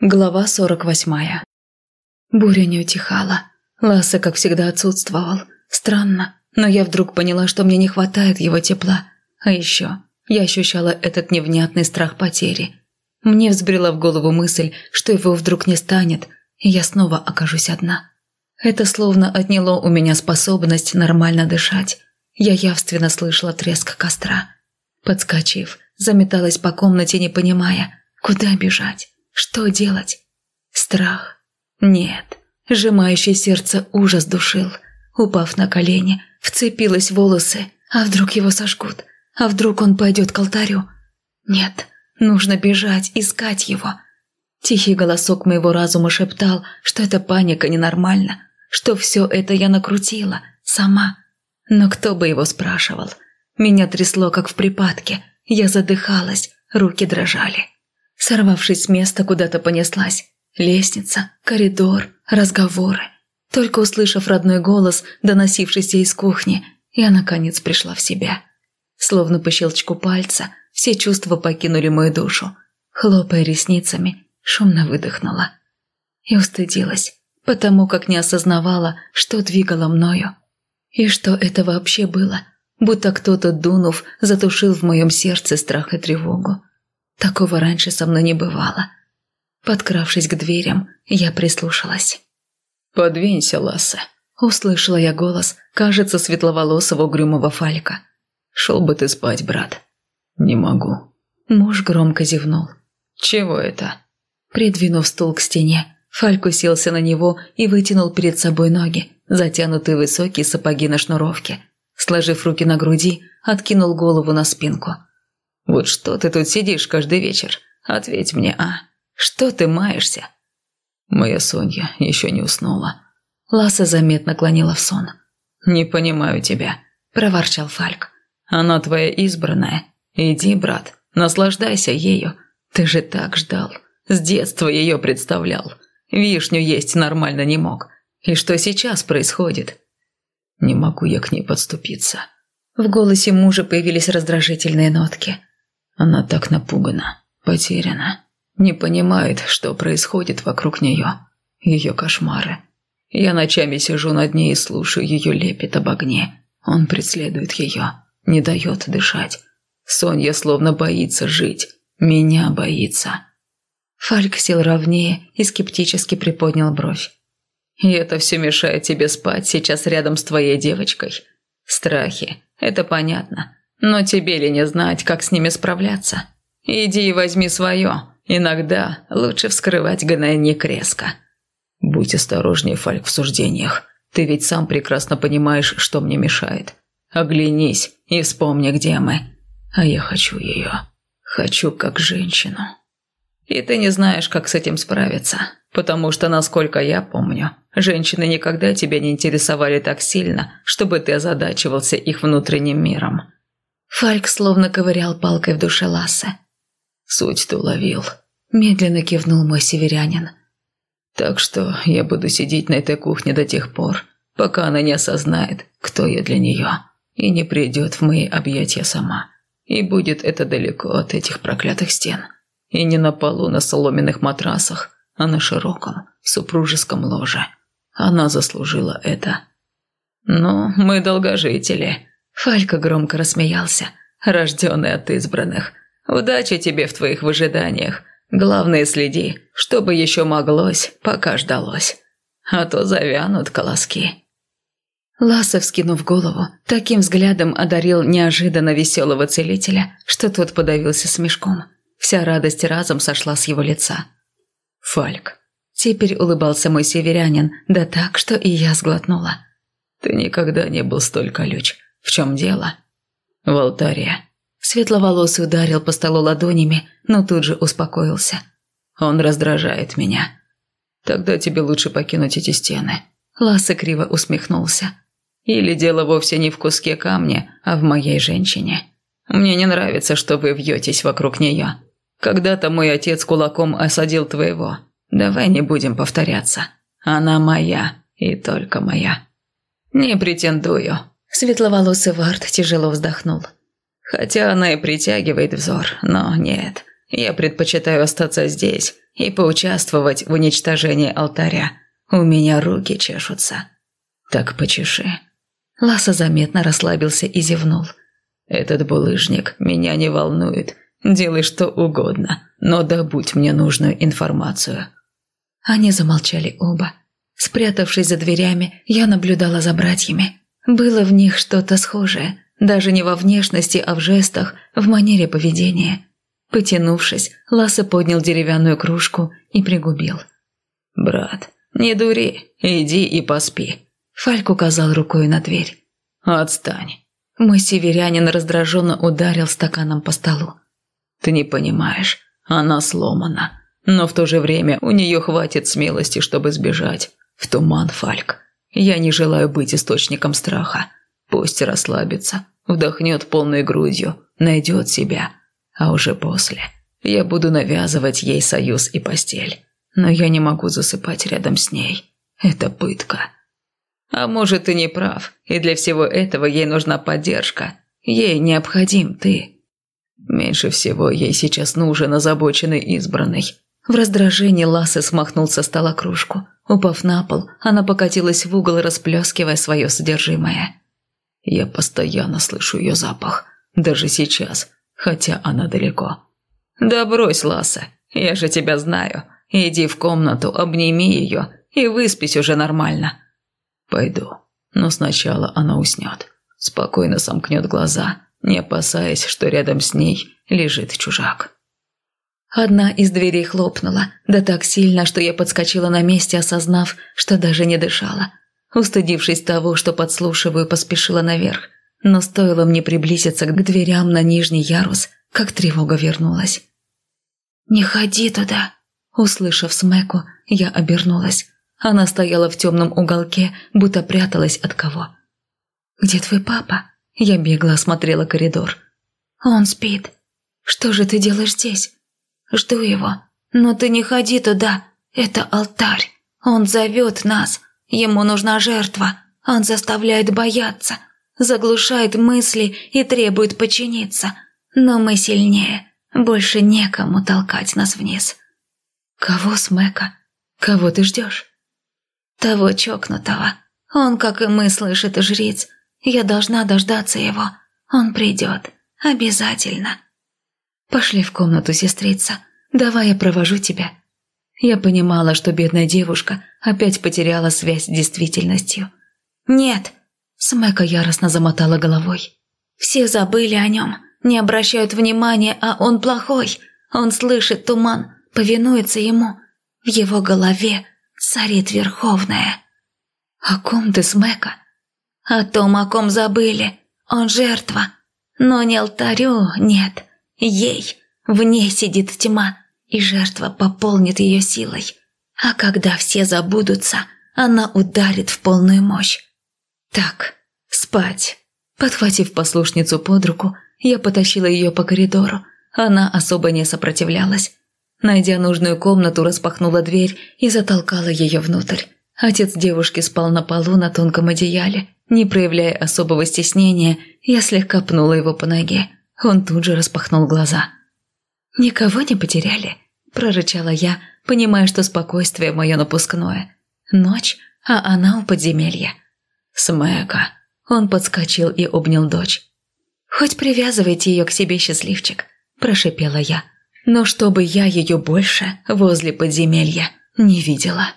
Глава сорок восьмая. Буря не утихала. Ласса, как всегда, отсутствовал. Странно, но я вдруг поняла, что мне не хватает его тепла. А еще я ощущала этот невнятный страх потери. Мне взбрела в голову мысль, что его вдруг не станет, и я снова окажусь одна. Это словно отняло у меня способность нормально дышать. Я явственно слышала треск костра. Подскочив, заметалась по комнате, не понимая, куда бежать. Что делать? Страх? Нет. Сжимающий сердце ужас душил. Упав на колени, вцепилась в волосы. А вдруг его сожгут? А вдруг он пойдет к алтарю? Нет, нужно бежать, искать его. Тихий голосок моего разума шептал, что эта паника ненормальна, что все это я накрутила, сама. Но кто бы его спрашивал? Меня трясло, как в припадке. Я задыхалась, руки дрожали. Сорвавшись с места, куда-то понеслась. Лестница, коридор, разговоры. Только услышав родной голос, доносившийся из кухни, я, наконец, пришла в себя. Словно по щелчку пальца, все чувства покинули мою душу. Хлопая ресницами, шумно выдохнула. И устыдилась, потому как не осознавала, что двигало мною. И что это вообще было, будто кто-то, дунув, затушил в моем сердце страх и тревогу. Такого раньше со мной не бывало. Подкравшись к дверям, я прислушалась. «Подвинься, Лассе», — услышала я голос, кажется, светловолосого угрюмого Фалька. «Шел бы ты спать, брат». «Не могу». Муж громко зевнул. «Чего это?» Придвинув стул к стене, Фальк уселся на него и вытянул перед собой ноги, затянутые высокие сапоги на шнуровке. Сложив руки на груди, откинул голову на спинку – вот что ты тут сидишь каждый вечер? Ответь мне, а? Что ты маешься?» Моя Соня еще не уснула. Ласа заметно клонила в сон. «Не понимаю тебя», – проворчал Фальк. «Она твоя избранная. Иди, брат, наслаждайся ею. Ты же так ждал. С детства ее представлял. Вишню есть нормально не мог. И что сейчас происходит?» «Не могу я к ней подступиться». В голосе мужа появились раздражительные нотки. Она так напугана, потеряна, не понимает, что происходит вокруг нее. Ее кошмары. Я ночами сижу над ней и слушаю ее лепет об огне. Он преследует ее, не дает дышать. Соня словно боится жить, меня боится. Фальк сел ровнее и скептически приподнял бровь. «И это все мешает тебе спать сейчас рядом с твоей девочкой? Страхи, это понятно. Но тебе ли не знать, как с ними справляться? Иди и возьми свое. Иногда лучше вскрывать гнойник резко. Будь осторожнее, Фальк, в суждениях. Ты ведь сам прекрасно понимаешь, что мне мешает. Оглянись и вспомни, где мы. А я хочу ее. Хочу как женщину. И ты не знаешь, как с этим справиться. Потому что, насколько я помню, женщины никогда тебя не интересовали так сильно, чтобы ты озадачивался их внутренним миром. Фальк словно ковырял палкой в душе Лассе. «Суть ты уловил», – медленно кивнул мой северянин. «Так что я буду сидеть на этой кухне до тех пор, пока она не осознает, кто я для нее, и не придет в мои объятия сама. И будет это далеко от этих проклятых стен. И не на полу на соломенных матрасах, а на широком супружеском ложе. Она заслужила это. Но мы долгожители», Фалька громко рассмеялся, рожденный от избранных. Удачи тебе в твоих выжиданиях. Главное, следи, чтобы еще моглось, пока ждалось. А то завянут колоски». Ласов, скинув голову, таким взглядом одарил неожиданно веселого целителя, что тот подавился смешком. Вся радость разом сошла с его лица. «Фальк». Теперь улыбался мой северянин, да так, что и я сглотнула. «Ты никогда не был столь колюч. В чем дело? В алтаре. Светловолосый ударил по столу ладонями, но тут же успокоился. Он раздражает меня. Тогда тебе лучше покинуть эти стены. Ласса криво усмехнулся. Или дело вовсе не в куске камня, а в моей женщине. Мне не нравится, что вы вьетесь вокруг нее. Когда-то мой отец кулаком осадил твоего. Давай не будем повторяться. Она моя и только моя. Не претендую, Светловолосый Вард тяжело вздохнул. Хотя она и притягивает взор, но нет. Я предпочитаю остаться здесь и поучаствовать в уничтожении алтаря. У меня руки чешутся. Так почеши». Ласа заметно расслабился и зевнул. «Этот булыжник меня не волнует. Делай что угодно, но добудь мне нужную информацию». Они замолчали оба. Спрятавшись за дверями, я наблюдала за братьями. Было в них что-то схожее, даже не во внешности, а в жестах, в манере поведения. Потянувшись, Ласса поднял деревянную кружку и пригубил. «Брат, не дури, иди и поспи», — Фальк указал рукой на дверь. «Отстань». Мой северянин раздраженно ударил стаканом по столу. «Ты не понимаешь, она сломана, но в то же время у нее хватит смелости, чтобы сбежать. В туман, Фальк. Я не желаю быть источником страха. Пусть расслабится, вдохнет полной грудью, найдет себя. А уже после я буду навязывать ей союз и постель. Но я не могу засыпать рядом с ней. Это пытка. А может, ты не прав, и для всего этого ей нужна поддержка. Ей необходим ты. Меньше всего ей сейчас нужен озабоченный избранный. В раздражении Лассе смахнул со стола кружку. Упав на пол, она покатилась в угол, расплескивая свое содержимое. Я постоянно слышу ее запах, даже сейчас, хотя она далеко. «Да брось, Ласса, я же тебя знаю. Иди в комнату, обними ее и выспись уже нормально». «Пойду, но сначала она уснет. Спокойно сомкнет глаза, не опасаясь, что рядом с ней лежит чужак». Одна из дверей хлопнула, да так сильно, что я подскочила на месте, осознав, что даже не дышала. Устыдившись того, что подслушиваю, поспешила наверх. Но стоило мне приблизиться к дверям на нижний ярус, как тревога вернулась. «Не ходи туда!» Услышав смеку, я обернулась. Она стояла в темном уголке, будто пряталась от кого. «Где твой папа?» Я бегло осмотрела коридор. «Он спит. Что же ты делаешь здесь?» Жду его. Но ты не ходи туда. Это алтарь. Он зовет нас. Ему нужна жертва. Он заставляет бояться. Заглушает мысли и требует подчиниться. Но мы сильнее. Больше некому толкать нас вниз. Кого, Смека? Кого ты ждешь? Того чокнутого. Он, как и мы, слышит жриц. Я должна дождаться его. Он придет. Обязательно. «Пошли в комнату, сестрица. Давай я провожу тебя». Я понимала, что бедная девушка опять потеряла связь с действительностью. «Нет!» – Смека яростно замотала головой. «Все забыли о нем, не обращают внимания, а он плохой. Он слышит туман, повинуется ему. В его голове царит Верховная». «О ком ты, Смека?» «О том, о ком забыли. Он жертва. Но не алтарю, нет. Ей, в ней сидит тьма, и жертва пополнит ее силой. А когда все забудутся, она ударит в полную мощь. Так, спать. Подхватив послушницу под руку, я потащила ее по коридору. Она особо не сопротивлялась. Найдя нужную комнату, распахнула дверь и затолкала ее внутрь. Отец девушки спал на полу на тонком одеяле. Не проявляя особого стеснения, я слегка пнула его по ноге. Он тут же распахнул глаза. «Никого не потеряли?» – прорычала я, понимая, что спокойствие мое напускное. Ночь, а она у подземелья. «Смэка!» – он подскочил и обнял дочь. «Хоть привязывайте ее к себе, счастливчик», – прошипела я. «Но чтобы я ее больше возле подземелья не видела».